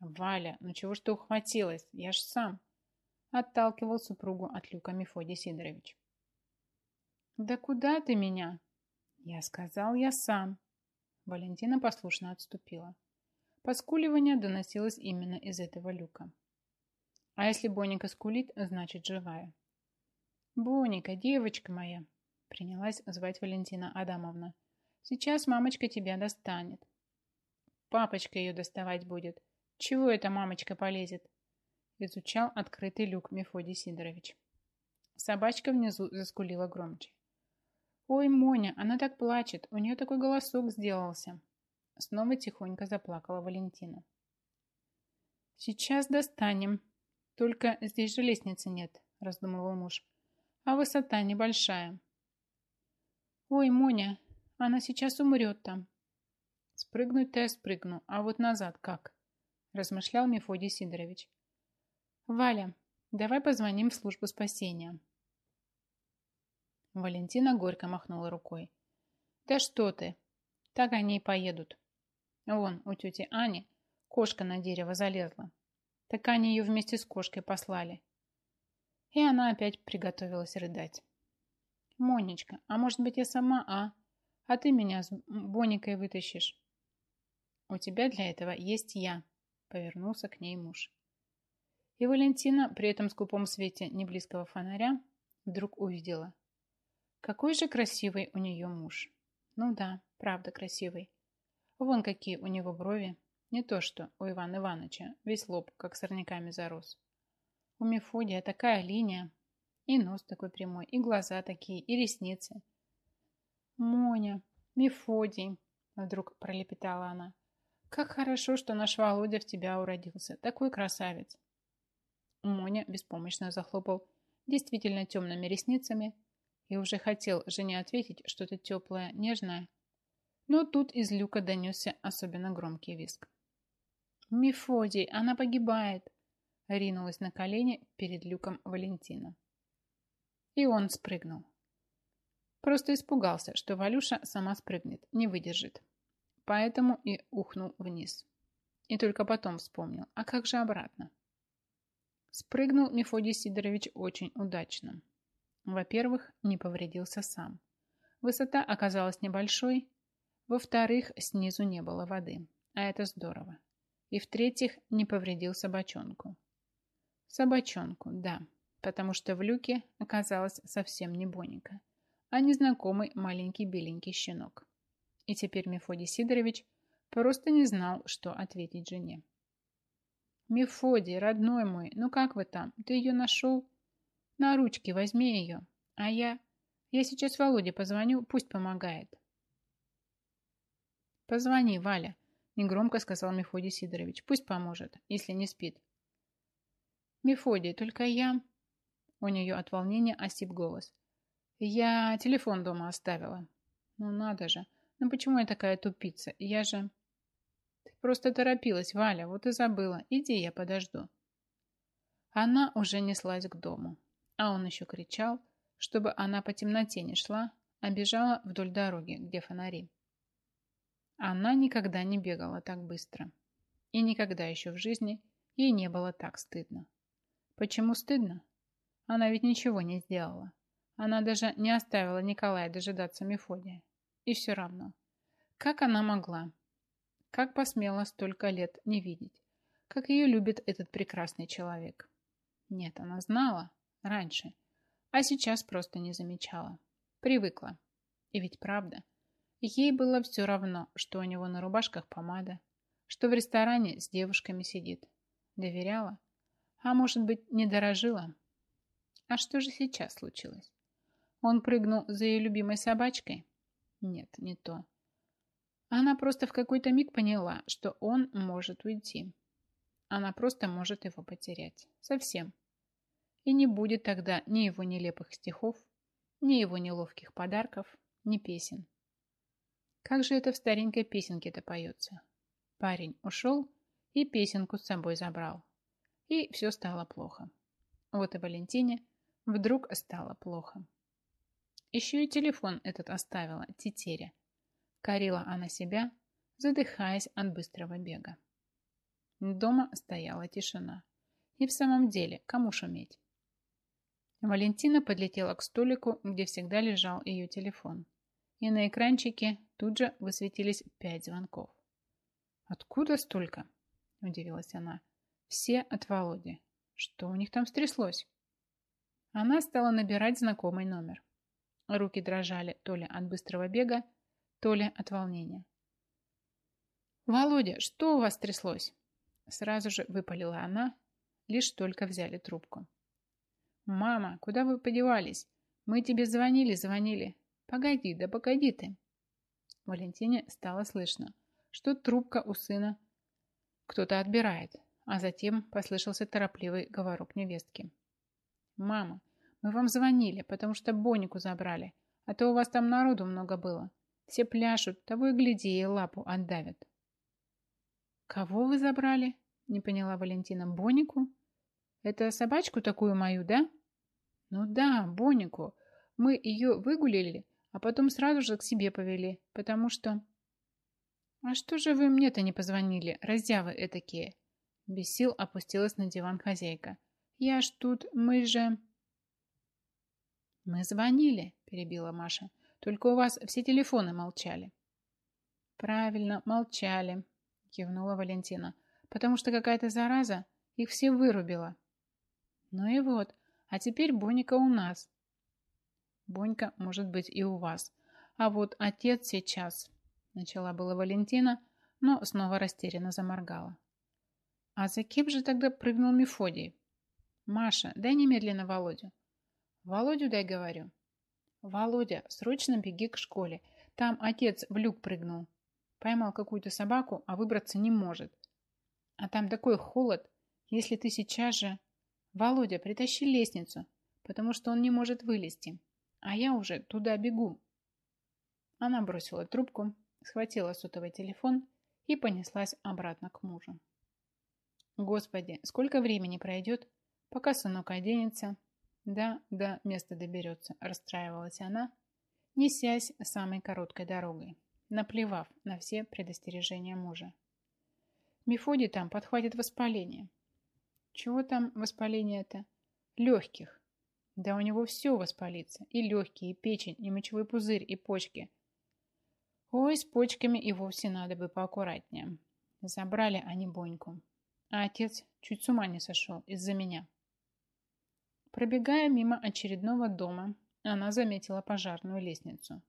«Валя, ну чего ж ты ухватилась? Я ж сам!» Отталкивал супругу от люка Мефодий Сидорович. «Да куда ты меня?» «Я сказал, я сам!» Валентина послушно отступила. Поскуливание доносилось именно из этого люка. А если Боника скулит, значит живая. «Боника, девочка моя!» Принялась звать Валентина Адамовна. «Сейчас мамочка тебя достанет». «Папочка ее доставать будет. Чего эта мамочка полезет?» Изучал открытый люк Мефодий Сидорович. Собачка внизу заскулила громче. «Ой, Моня, она так плачет, у нее такой голосок сделался!» Снова тихонько заплакала Валентина. «Сейчас достанем. Только здесь же лестницы нет», раздумывал муж. «А высота небольшая. «Ой, Моня, она сейчас умрет там». «Спрыгнуть-то я спрыгну, а вот назад как?» размышлял Мефодий Сидорович. «Валя, давай позвоним в службу спасения». Валентина горько махнула рукой. «Да что ты! Так они и поедут. Вон, у тети Ани кошка на дерево залезла. Так они ее вместе с кошкой послали». И она опять приготовилась рыдать. Монечка, а может быть я сама, а? А ты меня с Боникой вытащишь. У тебя для этого есть я, повернулся к ней муж. И Валентина при этом скупом свете неблизкого фонаря вдруг увидела. Какой же красивый у нее муж. Ну да, правда красивый. Вон какие у него брови. Не то что у Ивана Ивановича, весь лоб как сорняками зарос. У Мефодия такая линия, и нос такой прямой, и глаза такие, и ресницы. «Моня, Мефодий!» — вдруг пролепетала она. «Как хорошо, что наш Володя в тебя уродился. Такой красавец!» Моня беспомощно захлопал действительно темными ресницами и уже хотел жене ответить что-то теплое, нежное, но тут из люка донесся особенно громкий визг. «Мефодий, она погибает!» ринулась на колени перед люком Валентина. И он спрыгнул. Просто испугался, что Валюша сама спрыгнет, не выдержит. Поэтому и ухнул вниз. И только потом вспомнил, а как же обратно? Спрыгнул Мефодий Сидорович очень удачно. Во-первых, не повредился сам. Высота оказалась небольшой. Во-вторых, снизу не было воды, а это здорово. И в-третьих, не повредил собачонку. Собачонку, да, потому что в люке оказалась совсем не Боника, а незнакомый маленький беленький щенок. И теперь Мефодий Сидорович просто не знал, что ответить жене. «Мефодий, родной мой, ну как вы там? Ты ее нашел? На ручки возьми ее. А я... Я сейчас Володе позвоню, пусть помогает». «Позвони, Валя», — негромко сказал Мефодий Сидорович. «Пусть поможет, если не спит». «Мефодий, только я...» У нее от волнения осип голос. Я телефон дома оставила. Ну надо же. Ну почему я такая тупица? Я же... Ты просто торопилась, Валя, вот и забыла. Иди, я подожду. Она уже неслась к дому. А он еще кричал, чтобы она по темноте не шла, а бежала вдоль дороги, где фонари. Она никогда не бегала так быстро. И никогда еще в жизни ей не было так стыдно. Почему стыдно? Она ведь ничего не сделала. Она даже не оставила Николая дожидаться Мефодия. И все равно. Как она могла? Как посмела столько лет не видеть? Как ее любит этот прекрасный человек? Нет, она знала раньше, а сейчас просто не замечала. Привыкла. И ведь правда. Ей было все равно, что у него на рубашках помада, что в ресторане с девушками сидит. Доверяла? А может быть, не дорожила? А что же сейчас случилось? Он прыгнул за ее любимой собачкой? Нет, не то. Она просто в какой-то миг поняла, что он может уйти. Она просто может его потерять. Совсем. И не будет тогда ни его нелепых стихов, ни его неловких подарков, ни песен. Как же это в старенькой песенке-то поется? Парень ушел и песенку с собой забрал. И все стало плохо. Вот и Валентине вдруг стало плохо. Еще и телефон этот оставила, тетеря. Корила она себя, задыхаясь от быстрого бега. Дома стояла тишина. И в самом деле, кому шуметь? Валентина подлетела к столику, где всегда лежал ее телефон. И на экранчике тут же высветились пять звонков. «Откуда столько?» – удивилась она. «Все от Володи. Что у них там стряслось?» Она стала набирать знакомый номер. Руки дрожали то ли от быстрого бега, то ли от волнения. «Володя, что у вас тряслось?» Сразу же выпалила она, лишь только взяли трубку. «Мама, куда вы подевались? Мы тебе звонили, звонили. Погоди, да погоди ты!» Валентине стало слышно, что трубка у сына кто-то отбирает, а затем послышался торопливый говорок невестки. «Мама, мы вам звонили, потому что Бонику забрали, а то у вас там народу много было. Все пляшут, того и гляди, и лапу отдавят». «Кого вы забрали?» – не поняла Валентина. «Бонику?» Это собачку такую мою, да? Ну да, Бонику. Мы ее выгулили, а потом сразу же к себе повели, потому что... А что же вы мне-то не позвонили, раздявы этакие? Без сил опустилась на диван хозяйка. Я ж тут, мы же... Мы звонили, перебила Маша. Только у вас все телефоны молчали. Правильно, молчали, кивнула Валентина. Потому что какая-то зараза их все вырубила. Ну и вот, а теперь Боника у нас. Бонька может быть и у вас. А вот отец сейчас... Начала была Валентина, но снова растерянно заморгала. А за кем же тогда прыгнул Мефодий? Маша, дай немедленно Володю. Володю дай, говорю. Володя, срочно беги к школе. Там отец в люк прыгнул. Поймал какую-то собаку, а выбраться не может. А там такой холод. Если ты сейчас же... «Володя, притащи лестницу, потому что он не может вылезти, а я уже туда бегу». Она бросила трубку, схватила сотовый телефон и понеслась обратно к мужу. Господи, сколько времени пройдет, пока сынок оденется. Да, да, место доберется, расстраивалась она, несясь самой короткой дорогой, наплевав на все предостережения мужа. Мефодий там подхватит воспаление, чего там воспаление-то? Легких. Да у него все воспалится. И легкие, и печень, и мочевой пузырь, и почки. Ой, с почками и вовсе надо бы поаккуратнее. Забрали они Боньку. А отец чуть с ума не сошел из-за меня. Пробегая мимо очередного дома, она заметила пожарную лестницу.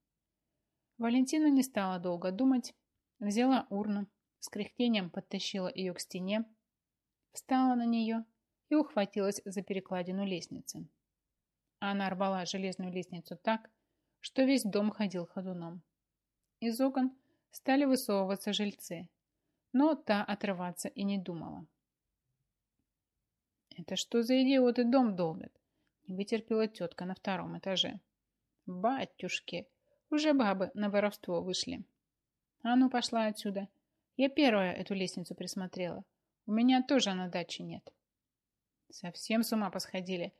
Валентина не стала долго думать, взяла урну, с кряхтением подтащила ее к стене, встала на нее и ухватилась за перекладину лестницы. Она рвала железную лестницу так, что весь дом ходил ходуном. Из окон стали высовываться жильцы, но та отрываться и не думала. «Это что за идиоты дом долбят?» Не вытерпела тетка на втором этаже. «Батюшки, уже бабы на воровство вышли. А ну, пошла отсюда. Я первая эту лестницу присмотрела. У меня тоже на даче нет. Совсем с ума посходили.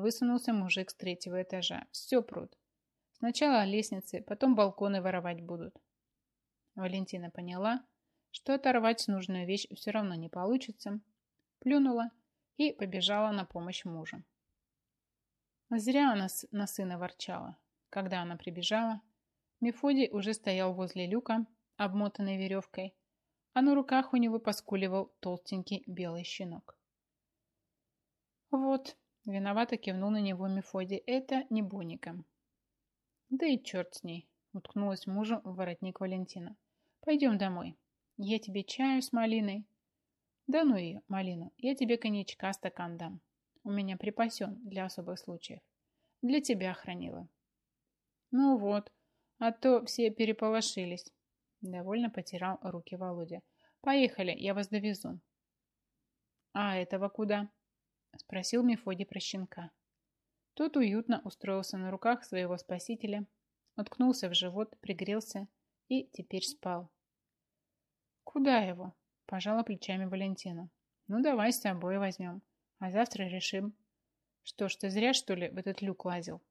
Высунулся мужик с третьего этажа. Все пруд. Сначала лестницы, потом балконы воровать будут. Валентина поняла, что оторвать нужную вещь все равно не получится. Плюнула и побежала на помощь мужу. Зря она на сына ворчала. Когда она прибежала, Мефодий уже стоял возле люка, обмотанный веревкой, а на руках у него поскуливал толстенький белый щенок. «Вот», — виновато кивнул на него Мефодий, — «это не Боника». «Да и черт с ней», — уткнулась мужу в воротник Валентина. «Пойдем домой. Я тебе чаю с малиной». «Да ну ее, малину, я тебе коньячка стакан дам. У меня припасен для особых случаев. Для тебя хранила». «Ну вот, А то все переполошились. Довольно потирал руки Володя. Поехали, я вас довезу. А этого куда? Спросил Мефодий про щенка. Тот уютно устроился на руках своего спасителя, уткнулся в живот, пригрелся и теперь спал. «Куда его?» – пожала плечами Валентина. «Ну, давай с собой возьмем, а завтра решим. Что ж, ты зря, что ли, в этот люк лазил?»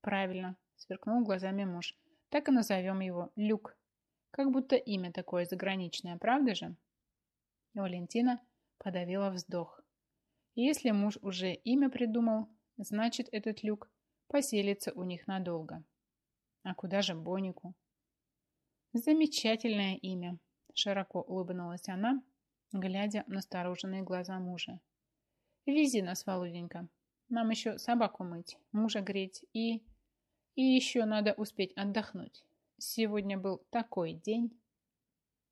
«Правильно», – сверкнул глазами муж. «Так и назовем его Люк. Как будто имя такое заграничное, правда же?» Валентина подавила вздох. Если муж уже имя придумал, значит, этот люк поселится у них надолго. А куда же Бонику? Замечательное имя, широко улыбнулась она, глядя в настороженные глаза мужа. Вези нас, Володенька. Нам еще собаку мыть, мужа греть и... И еще надо успеть отдохнуть. Сегодня был такой день.